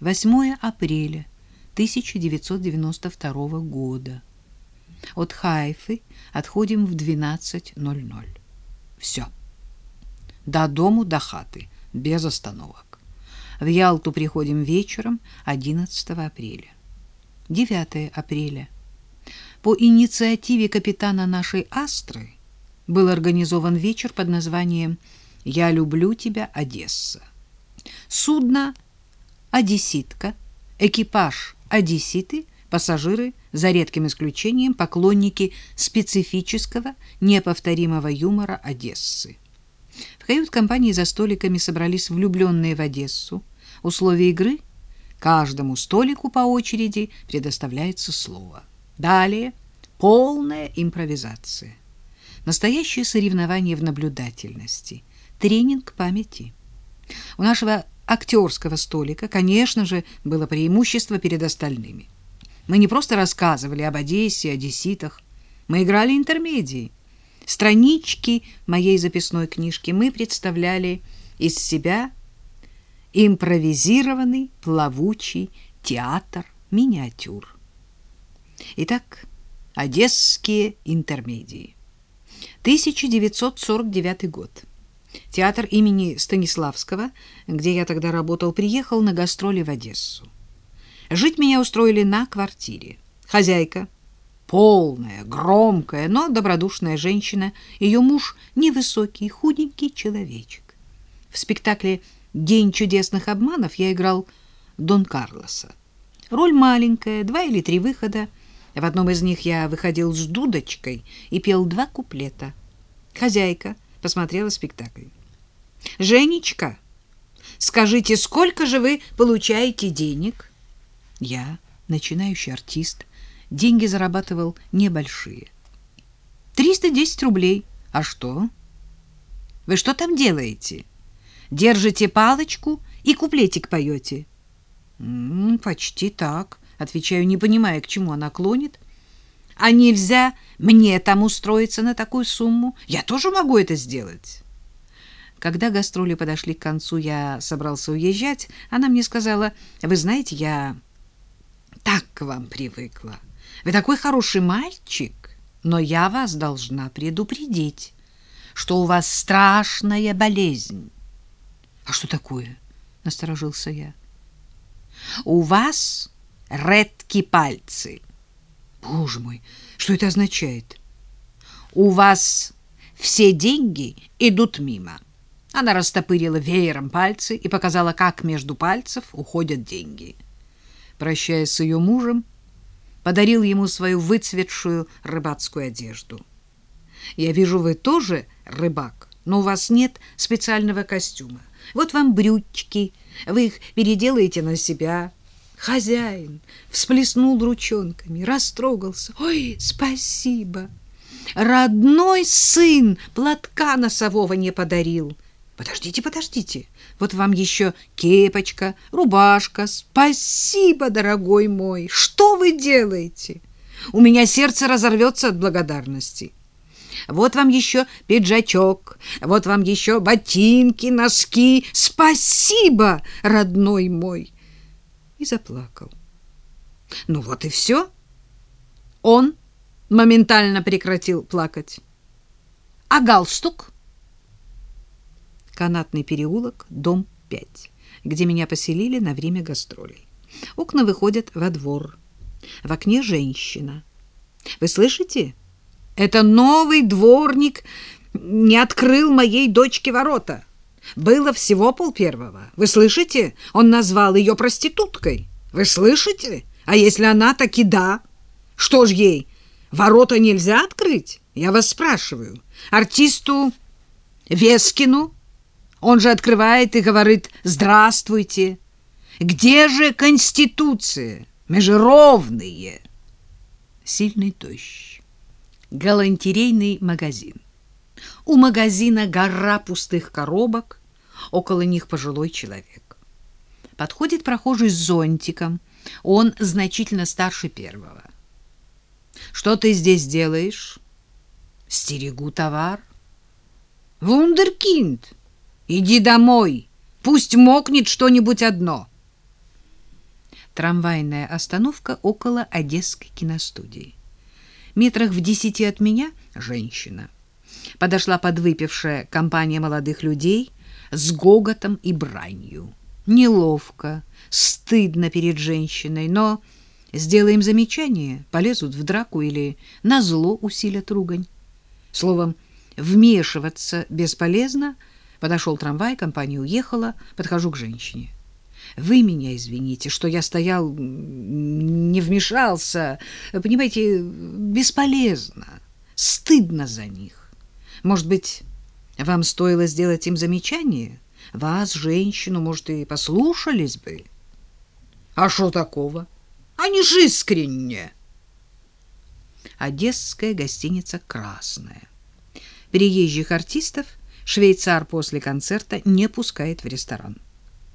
8 апреля 1992 года. От Хайфы отходим в 12.00. Все. До дому, до хаты, без остановок. В Ялту приходим вечером 11 апреля. 9 апреля. По инициативе капитана нашей Астры был организован вечер под названием «Я люблю тебя, Одесса». Судно «Одесситка», экипаж «Одесситы», пассажиры, за редким исключением, поклонники специфического, неповторимого юмора Одессы. В кают-компании за столиками собрались влюбленные в Одессу. Условия игры — каждому столику по очереди предоставляется слово. Далее полная импровизация. Настоящее соревнование в наблюдательности, тренинг памяти. У нашего актерского столика, конечно же, было преимущество перед остальными. Мы не просто рассказывали об Одессе, одесситах, мы играли интермедии. Странички моей записной книжки мы представляли из себя импровизированный плавучий театр миниатюр. Итак, одесские интермедии. 1949 год. Театр имени Станиславского, где я тогда работал, приехал на гастроли в Одессу. Жить меня устроили на квартире. Хозяйка полная, громкая, но добродушная женщина. Ее муж невысокий, худенький человечек. В спектакле «День чудесных обманов» я играл Дон Карлоса. Роль маленькая, два или три выхода. В одном из них я выходил с дудочкой и пел два куплета. Хозяйка посмотрела спектакль. «Женечка, скажите, сколько же вы получаете денег?» Я, начинающий артист, деньги зарабатывал небольшие. «Триста десять рублей. А что?» «Вы что там делаете? Держите палочку и куплетик поете?» «М -м, «Почти так», — отвечаю, не понимая, к чему она клонит. «А нельзя мне там устроиться на такую сумму? Я тоже могу это сделать». Когда гастроли подошли к концу, я собрался уезжать. Она мне сказала, «Вы знаете, я так к вам привыкла. Вы такой хороший мальчик, но я вас должна предупредить, что у вас страшная болезнь. А что такое? насторожился я. У вас редкие пальцы. Боже мой, что это означает? У вас все деньги идут мимо. Она растопырила веером пальцы и показала, как между пальцев уходят деньги. Прощаясь с ее мужем, подарил ему свою выцветшую рыбацкую одежду. Я вижу, вы тоже рыбак, но у вас нет специального костюма. Вот вам брючки, вы их переделаете на себя. Хозяин всплеснул ручонками, растрогался. Ой, спасибо! Родной сын платка носового не подарил. Подождите, подождите. Вот вам еще кепочка, рубашка. Спасибо, дорогой мой. Что вы делаете? У меня сердце разорвется от благодарности. Вот вам еще пиджачок, вот вам еще ботинки, носки. Спасибо, родной мой. И заплакал. Ну вот и все. Он моментально прекратил плакать. А галстук? Канатный переулок, дом 5, где меня поселили на время гастролей. Окна выходят во двор. В окне женщина. Вы слышите? Это новый дворник не открыл моей дочке ворота. Было всего пол первого. Вы слышите? Он назвал ее проституткой. Вы слышите? А если она таки да? Что ж ей, ворота нельзя открыть? Я вас спрашиваю. Артисту Вескину он же открывает и говорит «Здравствуйте». Где же Конституция? Мы же ровные. Сильный дождь. Галантерейный магазин. У магазина гора пустых коробок, около них пожилой человек. Подходит прохожий с зонтиком. Он значительно старше первого. Что ты здесь делаешь? Стерегу товар. Вундеркинд. Иди домой, пусть мокнет что-нибудь одно. трамвайная остановка около Одесской киностудии. Метрах в десяти от меня женщина. Подошла подвыпившая компания молодых людей с гоготом и бранью. Неловко, стыдно перед женщиной, но сделаем замечание, полезут в драку или назло усилят ругань. Словом, вмешиваться бесполезно. Подошел трамвай, компания уехала, подхожу к женщине. Вы меня извините, что я стоял, не вмешался. Понимаете, бесполезно. Стыдно за них. Может быть, вам стоило сделать им замечание? Вас, женщину, может, и послушались бы. А что такого? Они же искренне. Одесская гостиница «Красная». Приезжих артистов швейцар после концерта не пускает в ресторан.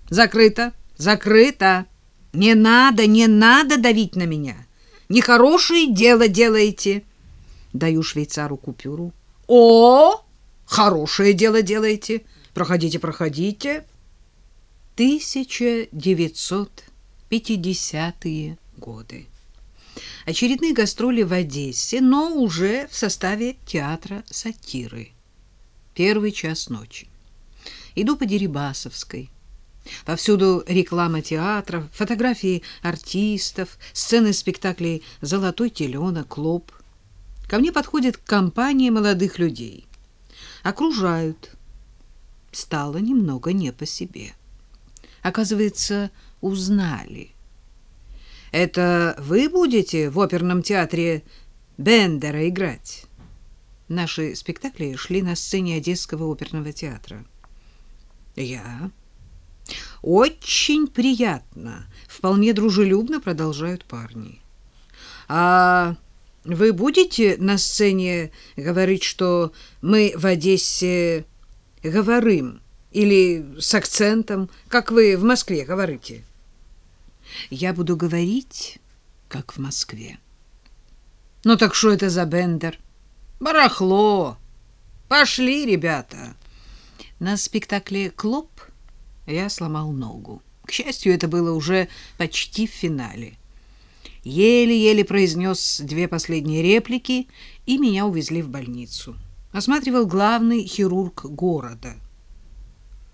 Закрыто, закрыто. Не надо, не надо давить на меня. Нехорошее дело делаете. Даю швейцару купюру. О, хорошее дело делаете. Проходите, проходите. 1950-е годы. Очередные гастроли в Одессе, но уже в составе театра сатиры. Первый час ночи. Иду по Дерибасовской. Повсюду реклама театра, фотографии артистов, сцены спектаклей «Золотой теленок», «Клоп». Ко мне подходит компания молодых людей. Окружают. Стало немного не по себе. Оказывается, узнали. Это вы будете в оперном театре Бендера играть? Наши спектакли шли на сцене Одесского оперного театра. Я. Очень приятно. Вполне дружелюбно продолжают парни. А вы будете на сцене говорить, что мы в Одессе говорим или с акцентом, как вы в Москве говорите? Я буду говорить, как в Москве. Ну так что это за бендер? Барахло. Пошли, ребята. На спектакле «Клоп» я сломал ногу. К счастью, это было уже почти в финале. Еле-еле произнес две последние реплики, и меня увезли в больницу. Осматривал главный хирург города.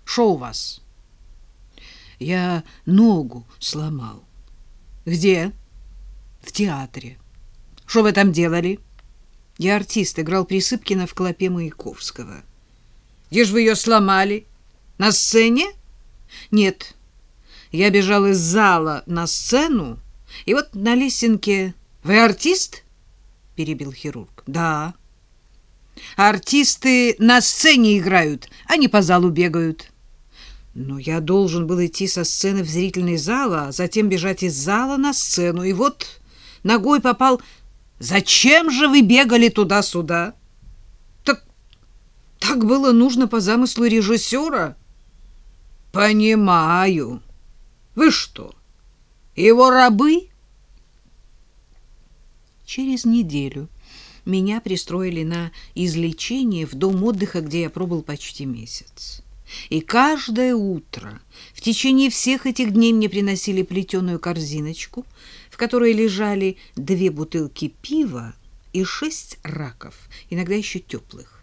«Шо у вас?» «Я ногу сломал». «Где?» «В театре». «Что вы там делали?» Я артист, играл Присыпкина в «Клопе Маяковского». «Где же вы ее сломали? На сцене?» «Нет, я бежал из зала на сцену, и вот на лесенке... Вы артист? Перебил хирург. Да. Артисты на сцене играют, а не по залу бегают. Но я должен был идти со сцены в зрительный зал, а затем бежать из зала на сцену. И вот ногой попал... Зачем же вы бегали туда-сюда? Так, так было нужно по замыслу режиссера. Понимаю. Вы что, его рабы? Через неделю меня пристроили на излечение в дом отдыха, где я пробыл почти месяц. И каждое утро в течение всех этих дней мне приносили плетеную корзиночку, в которой лежали две бутылки пива и шесть раков, иногда еще теплых.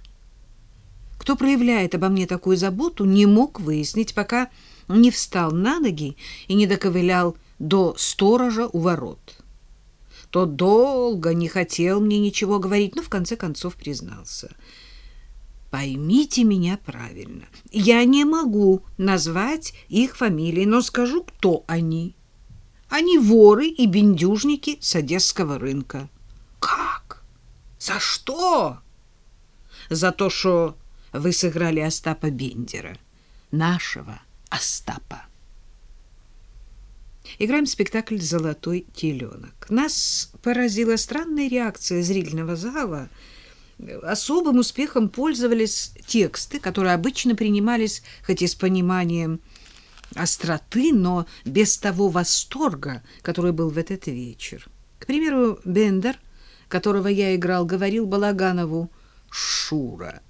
Кто проявляет обо мне такую заботу, не мог выяснить, пока не встал на ноги и не доковылял до сторожа у ворот то долго не хотел мне ничего говорить, но в конце концов признался. Поймите меня правильно. Я не могу назвать их фамилии, но скажу, кто они. Они воры и бендюжники с одесского рынка. Как? За что? За то, что вы сыграли Остапа Бендера, нашего Остапа. Играем спектакль «Золотой теленок». Нас поразила странная реакция зрительного зала. Особым успехом пользовались тексты, которые обычно принимались, хоть и с пониманием остроты, но без того восторга, который был в этот вечер. К примеру, Бендер, которого я играл, говорил Балаганову «Шура,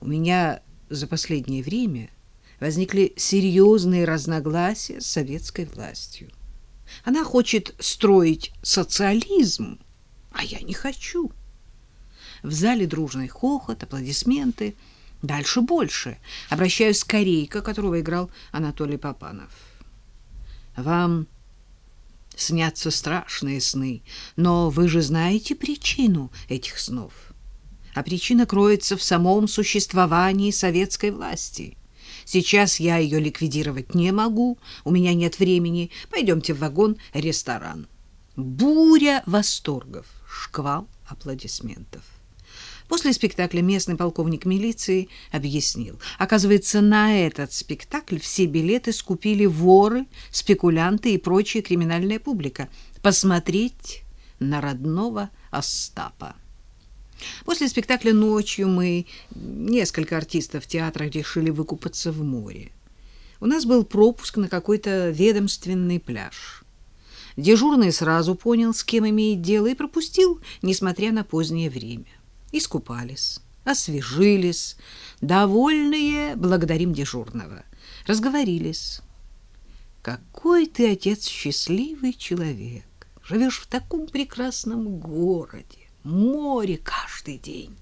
у меня за последнее время возникли серьезные разногласия с советской властью. Она хочет строить социализм, а я не хочу. В зале дружный хохот, аплодисменты. Дальше больше. Обращаюсь к Корейка, которого играл Анатолий Попанов. Вам снятся страшные сны, но вы же знаете причину этих снов. А причина кроется в самом существовании советской власти. Сейчас я ее ликвидировать не могу, у меня нет времени. Пойдемте в вагон-ресторан. Буря восторгов, шквал аплодисментов. После спектакля местный полковник милиции объяснил. Оказывается, на этот спектакль все билеты скупили воры, спекулянты и прочая криминальная публика. Посмотреть на родного Остапа. После спектакля ночью мы, несколько артистов театра, решили выкупаться в море. У нас был пропуск на какой-то ведомственный пляж. Дежурный сразу понял, с кем имеет дело, и пропустил, несмотря на позднее время. Искупались, освежились, довольные, благодарим дежурного. Разговорились. Какой ты, отец, счастливый человек. Живешь в таком прекрасном городе море каждый день.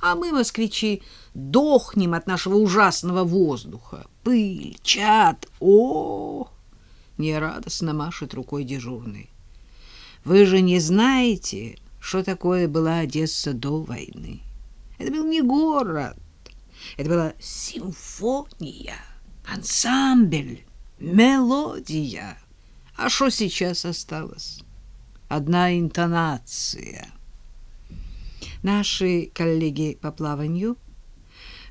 А мы, москвичи, дохнем от нашего ужасного воздуха. Пыль, чад, о, нерадостно машет рукой дежурный. Вы же не знаете, что такое была Одесса до войны. Это был не город, это была симфония, ансамбль, мелодия. А что сейчас осталось? Одна интонация — наши коллеги по плаванию,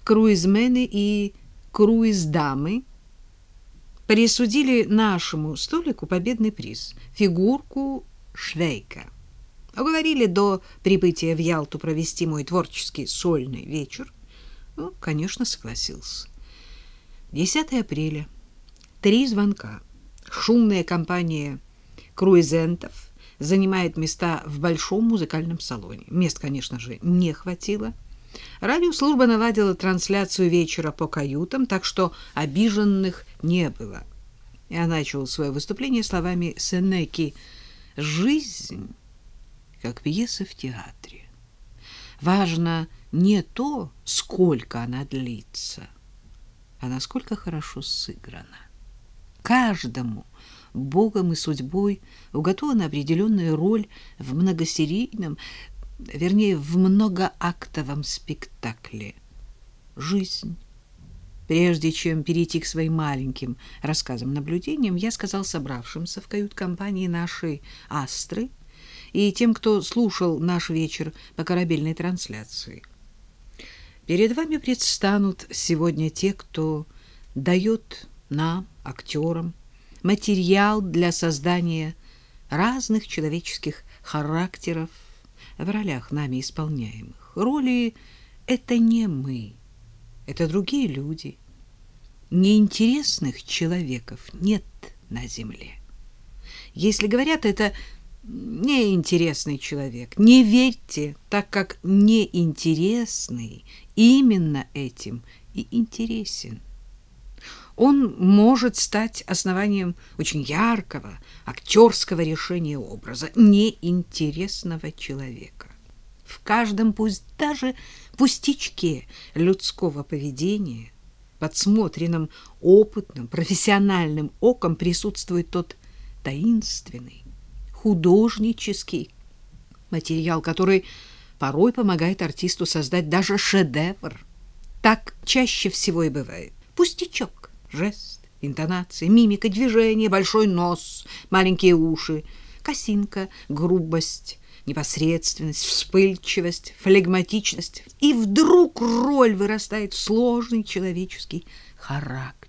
круизмены и круиздамы, присудили нашему столику победный приз — фигурку Швейка. Уговорили до прибытия в Ялту провести мой творческий сольный вечер. Ну, конечно, согласился. 10 апреля. Три звонка. Шумная компания круизентов — занимает места в большом музыкальном салоне. Мест, конечно же, не хватило. Радиослужба наладила трансляцию вечера по каютам, так что обиженных не было. Я начал свое выступление словами Сенеки «Жизнь, как пьеса в театре. Важно не то, сколько она длится, а насколько хорошо сыграна. Каждому Богом и судьбой уготована определенная роль в многосерийном, вернее, в многоактовом спектакле. Жизнь. Прежде чем перейти к своим маленьким рассказам-наблюдениям, я сказал собравшимся в кают-компании нашей «Астры» и тем, кто слушал наш вечер по корабельной трансляции. Перед вами предстанут сегодня те, кто дает нам, актерам, материал для создания разных человеческих характеров в ролях нами исполняемых. Роли — это не мы, это другие люди. Неинтересных человеков нет на земле. Если говорят, это неинтересный человек, не верьте, так как неинтересный именно этим и интересен он может стать основанием очень яркого актерского решения образа неинтересного человека. В каждом, пусть даже пустячке людского поведения, подсмотренном опытным, профессиональным оком присутствует тот таинственный, художнический материал, который порой помогает артисту создать даже шедевр. Так чаще всего и бывает. Пустячок жест, интонация, мимика, движение, большой нос, маленькие уши, косинка, грубость, непосредственность, вспыльчивость, флегматичность. И вдруг роль вырастает в сложный человеческий характер.